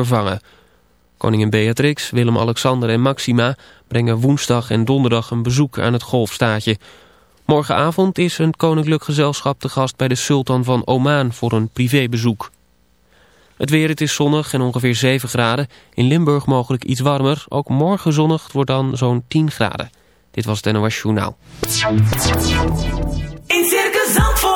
vervangen. Koningin Beatrix, Willem-Alexander en Maxima brengen woensdag en donderdag een bezoek aan het golfstaatje. Morgenavond is een koninklijk gezelschap te gast bij de sultan van Oman voor een privébezoek. Het weer, het is zonnig en ongeveer 7 graden. In Limburg mogelijk iets warmer. Ook morgen zonnig, wordt dan zo'n 10 graden. Dit was het Journaal. In Circus Zandvoort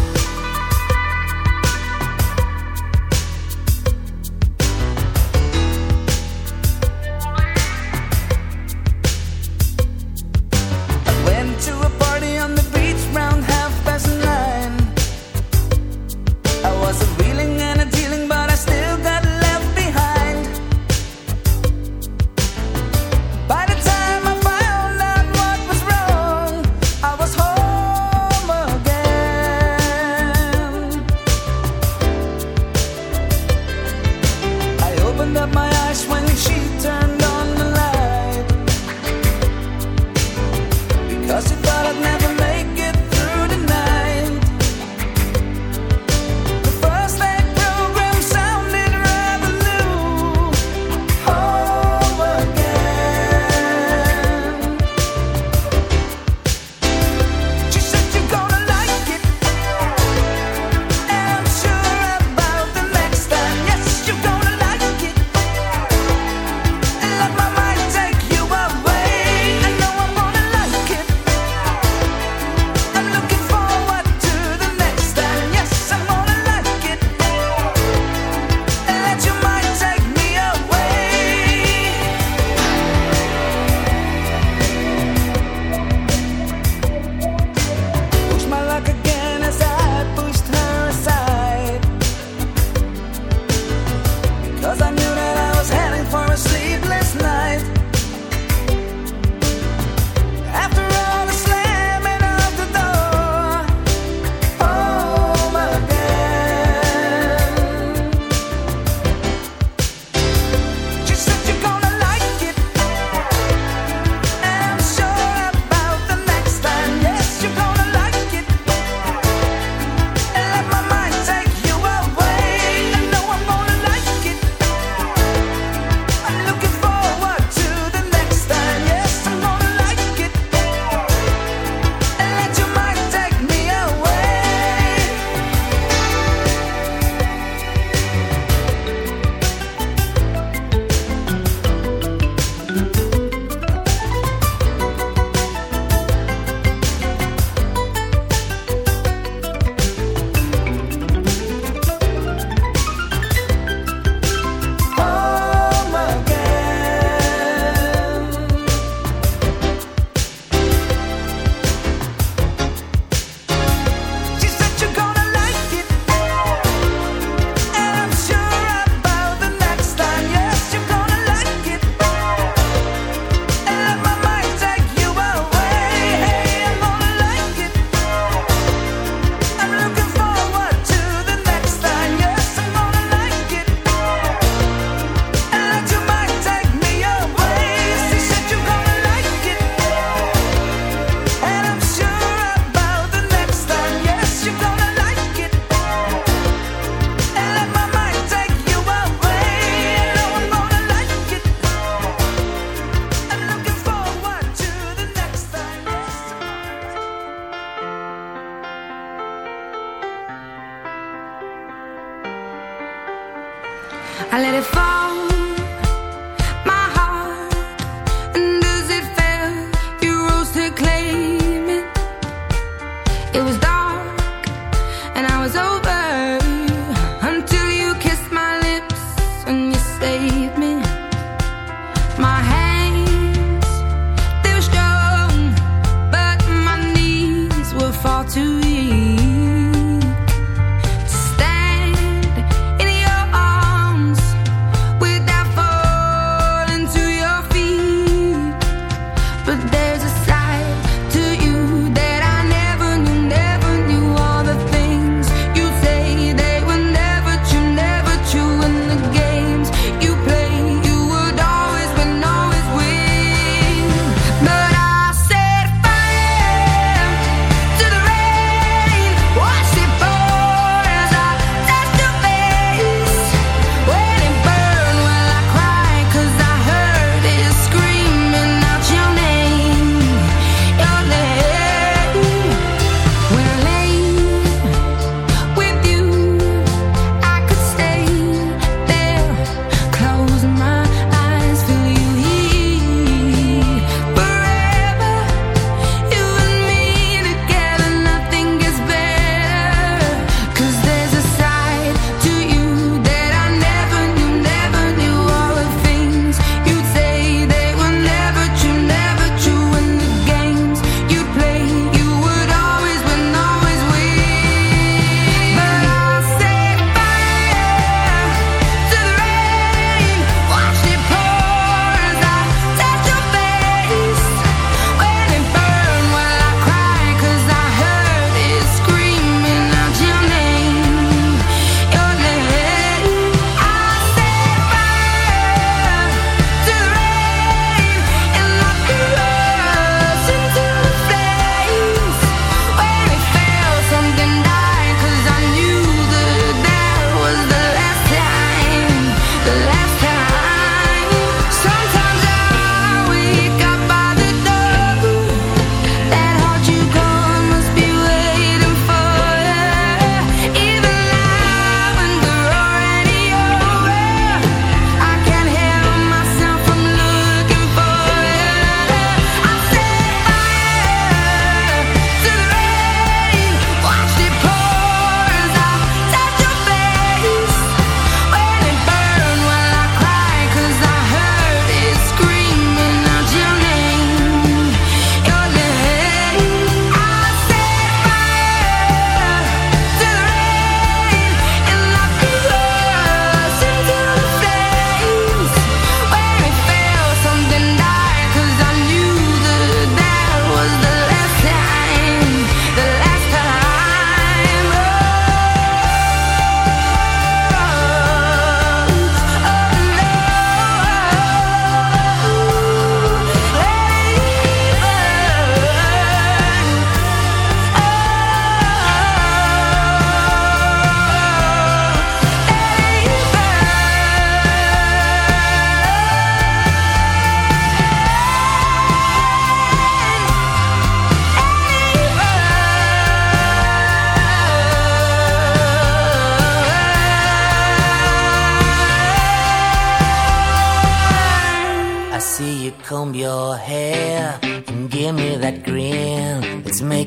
I let it fall.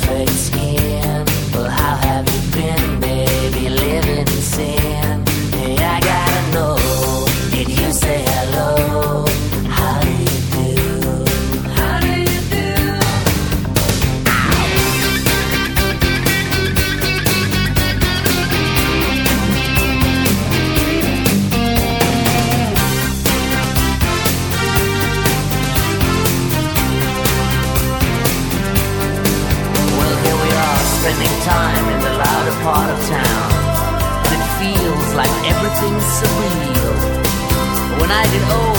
perfect skin. Well, how time in the louder part of town. And it feels like everything's surreal. When I get old,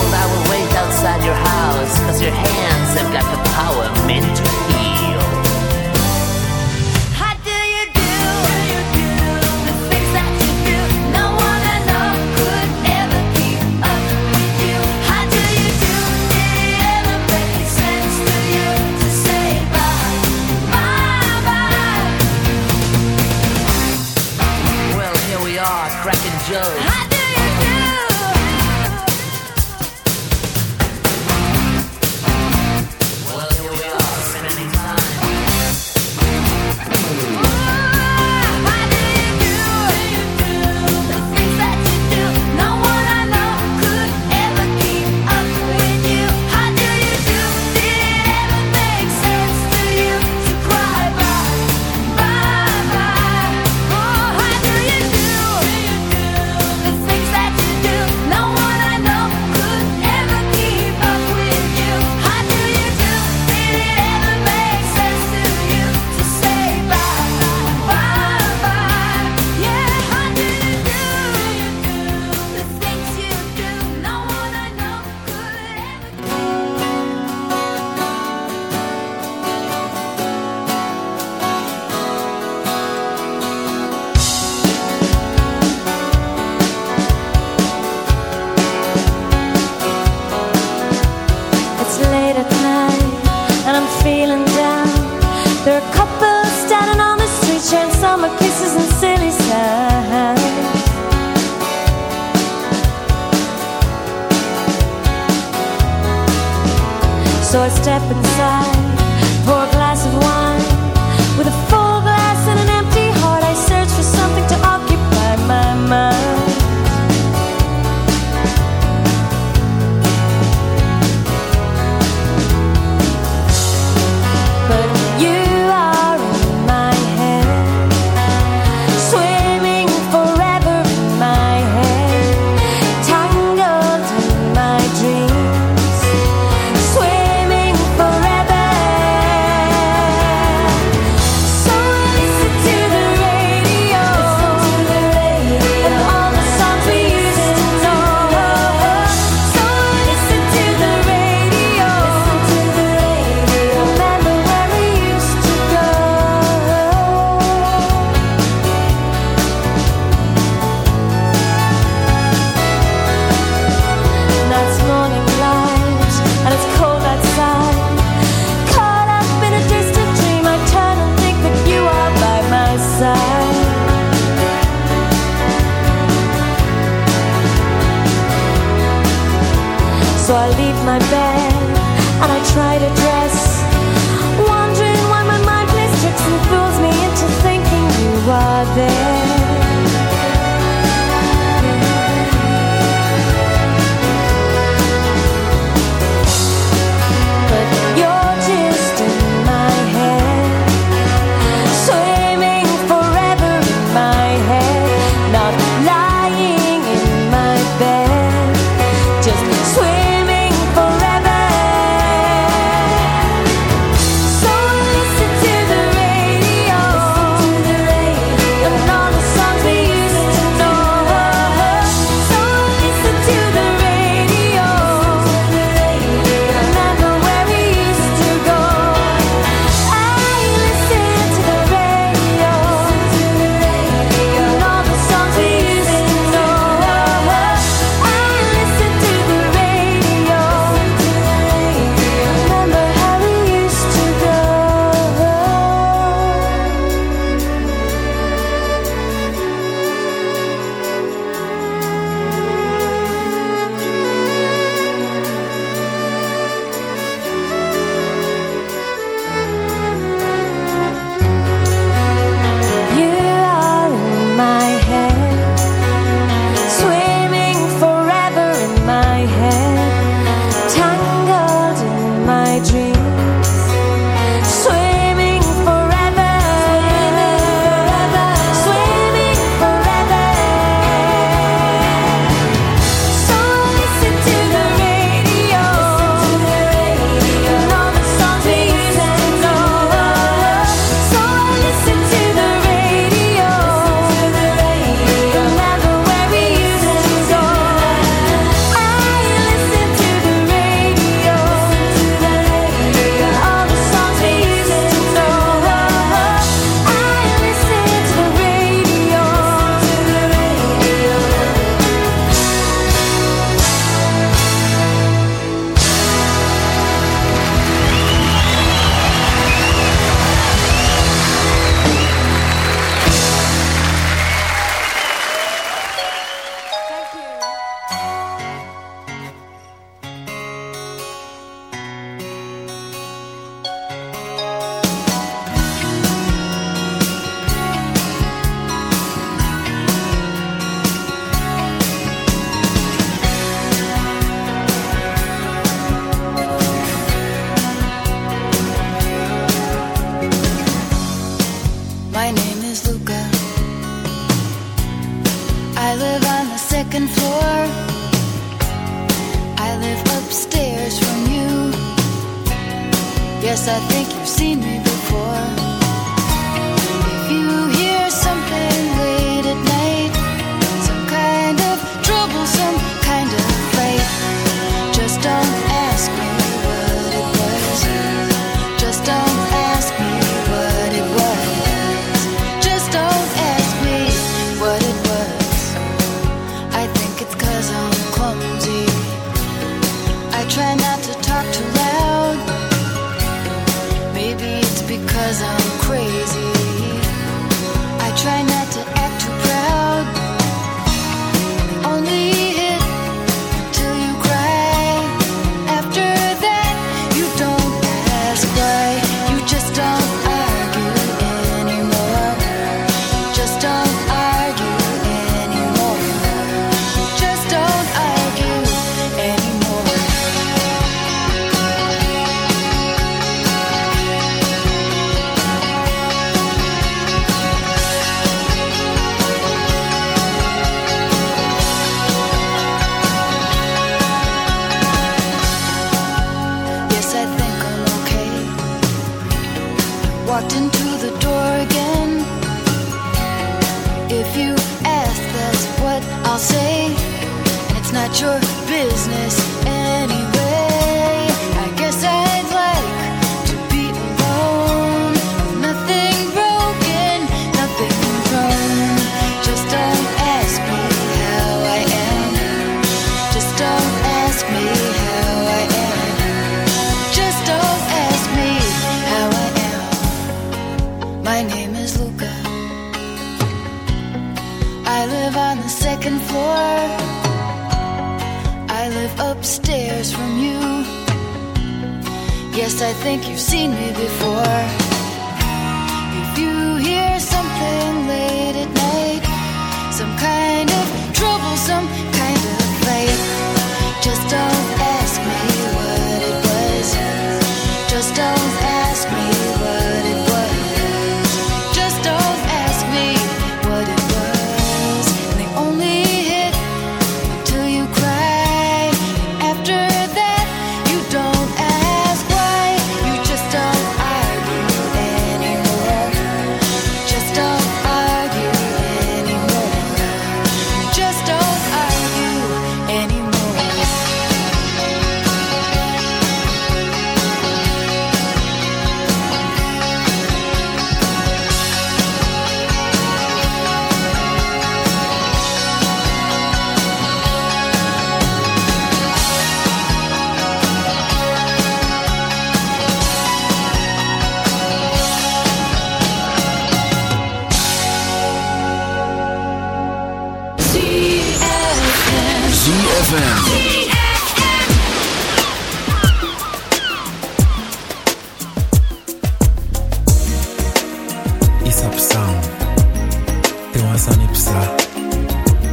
kasa ni psa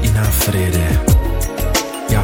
i na fredę. Ja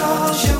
calls you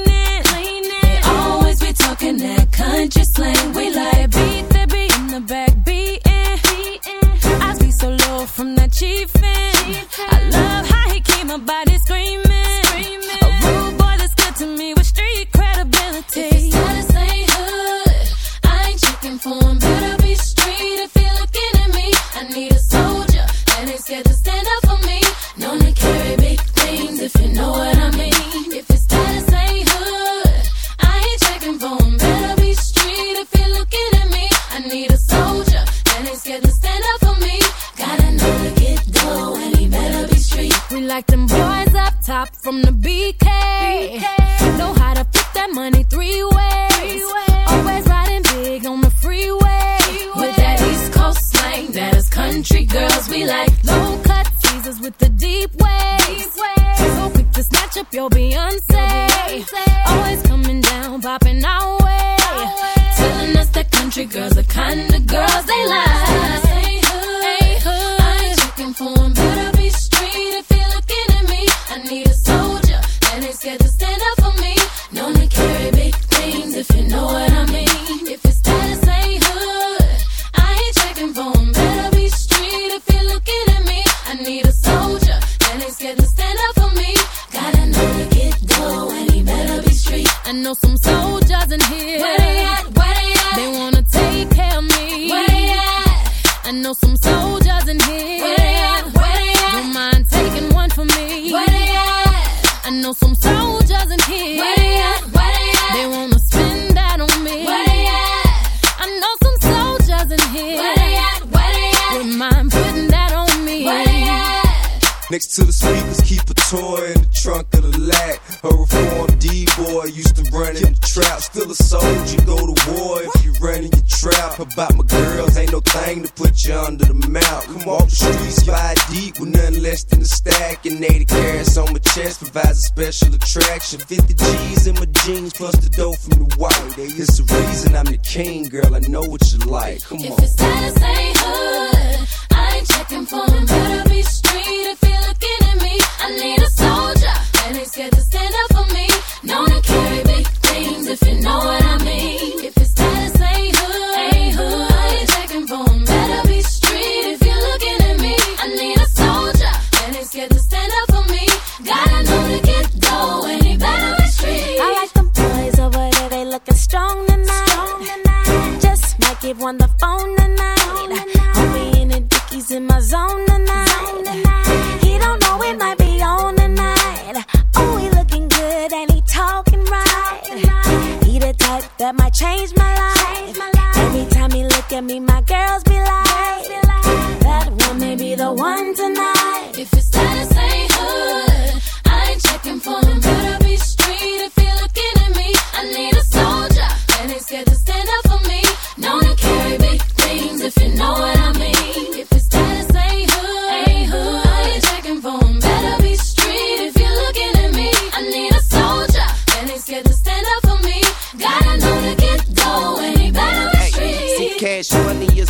country slang, we like. Beat provides a special attraction. 50 G's in my jeans, plus the dough from the white. It's the reason I'm the king, girl. I know what you like. Come on.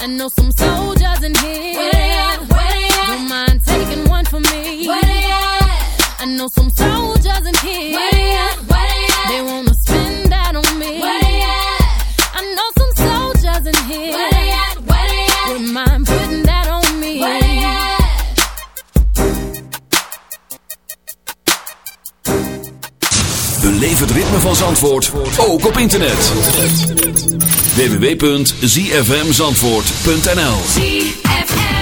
I know some soldiers in here. Where? Don't mind taking one for me. I know some soldiers in here. They at? Where wanna spend that on me. I know some soldiers in here. Where they? Don't mind putting that on me. Where they het ritme van Zandvoort ook op internet www.zfmzandvoort.nl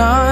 time.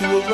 you.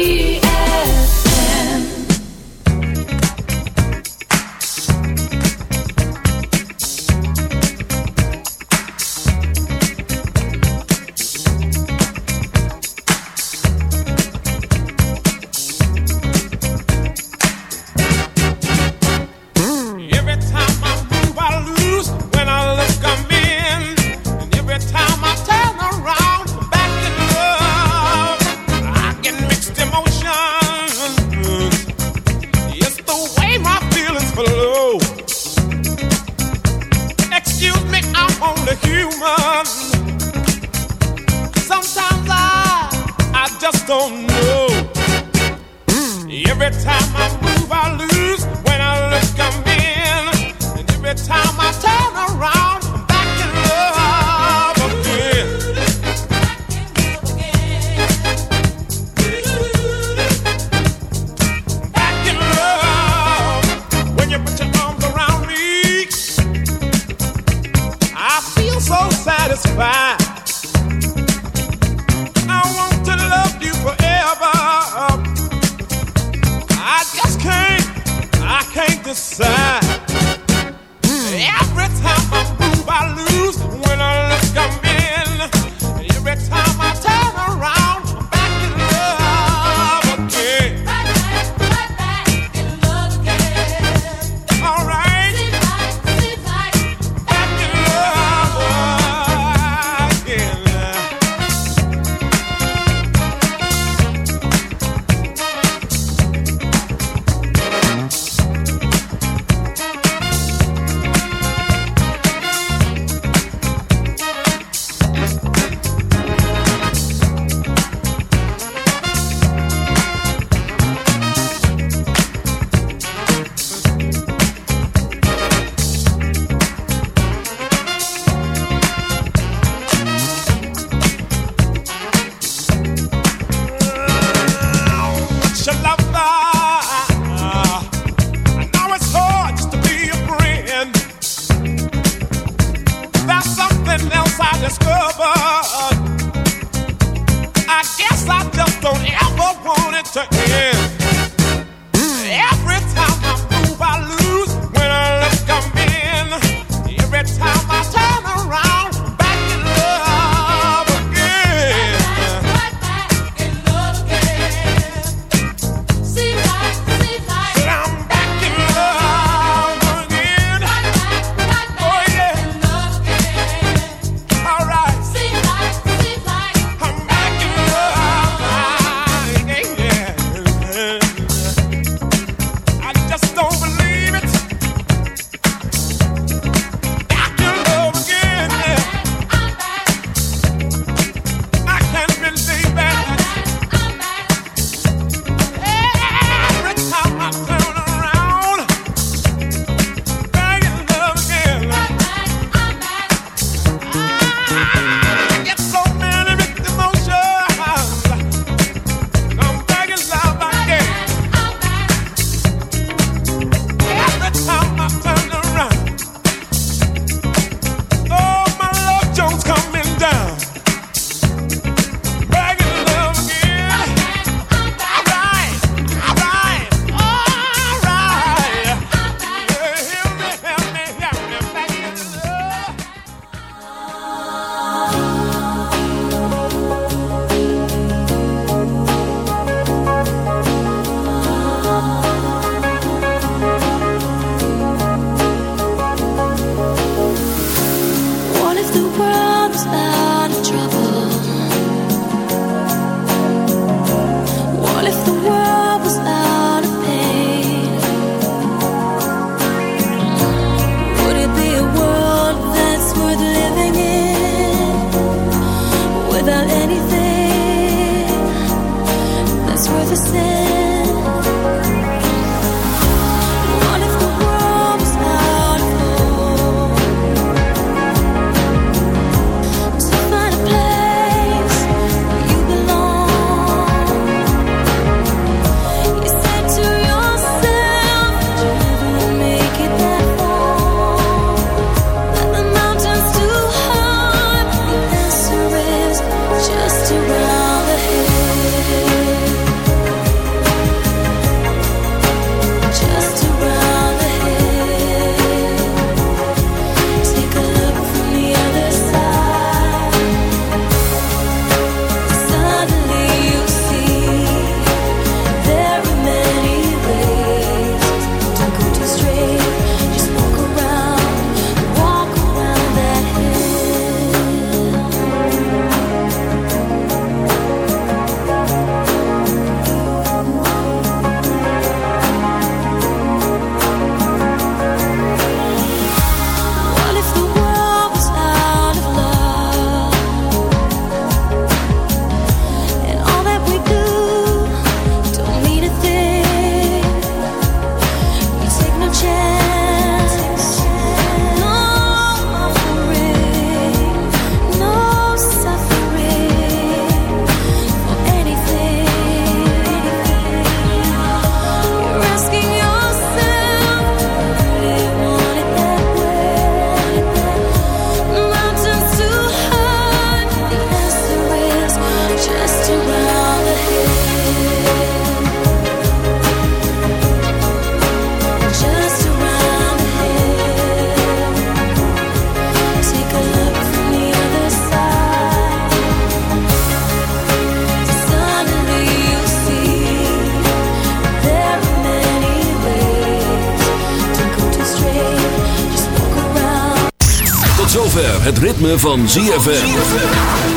zover het ritme van ZFM.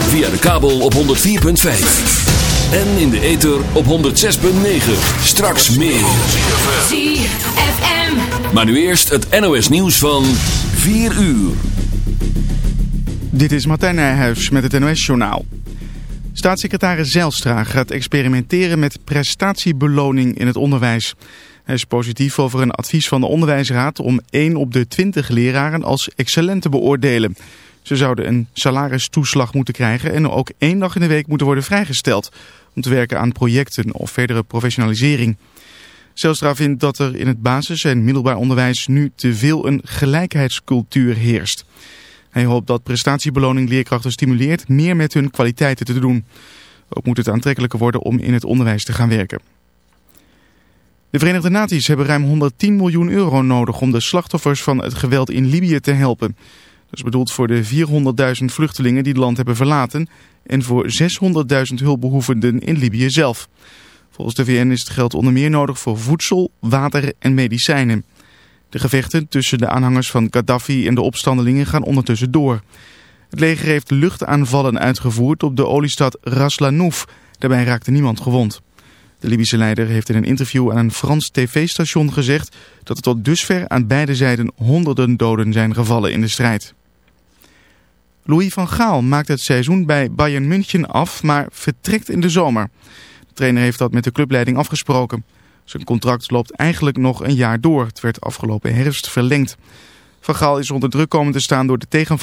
Via de kabel op 104.5. En in de ether op 106.9. Straks meer. ZFM. Maar nu eerst het NOS nieuws van 4 uur. Dit is Martijn Nijhuis met het NOS-journaal. Staatssecretaris Zijlstra gaat experimenteren met prestatiebeloning in het onderwijs. Hij is positief over een advies van de onderwijsraad om 1 op de 20 leraren als excellent te beoordelen. Ze zouden een salaristoeslag moeten krijgen en ook één dag in de week moeten worden vrijgesteld om te werken aan projecten of verdere professionalisering. Zijlstra vindt dat er in het basis- en middelbaar onderwijs nu te veel een gelijkheidscultuur heerst. Hij hoopt dat prestatiebeloning leerkrachten stimuleert meer met hun kwaliteiten te doen. Ook moet het aantrekkelijker worden om in het onderwijs te gaan werken. De Verenigde Naties hebben ruim 110 miljoen euro nodig om de slachtoffers van het geweld in Libië te helpen. Dat is bedoeld voor de 400.000 vluchtelingen die het land hebben verlaten en voor 600.000 hulpbehoevenden in Libië zelf. Volgens de VN is het geld onder meer nodig voor voedsel, water en medicijnen. De gevechten tussen de aanhangers van Gaddafi en de opstandelingen gaan ondertussen door. Het leger heeft luchtaanvallen uitgevoerd op de oliestad Ras Lanouf. Daarbij raakte niemand gewond. De Libische leider heeft in een interview aan een Frans tv-station gezegd dat er tot dusver aan beide zijden honderden doden zijn gevallen in de strijd. Louis van Gaal maakt het seizoen bij Bayern München af, maar vertrekt in de zomer. De trainer heeft dat met de clubleiding afgesproken. Zijn contract loopt eigenlijk nog een jaar door. Het werd afgelopen herfst verlengd. Van Gaal is onder druk komen te staan door de tegenval.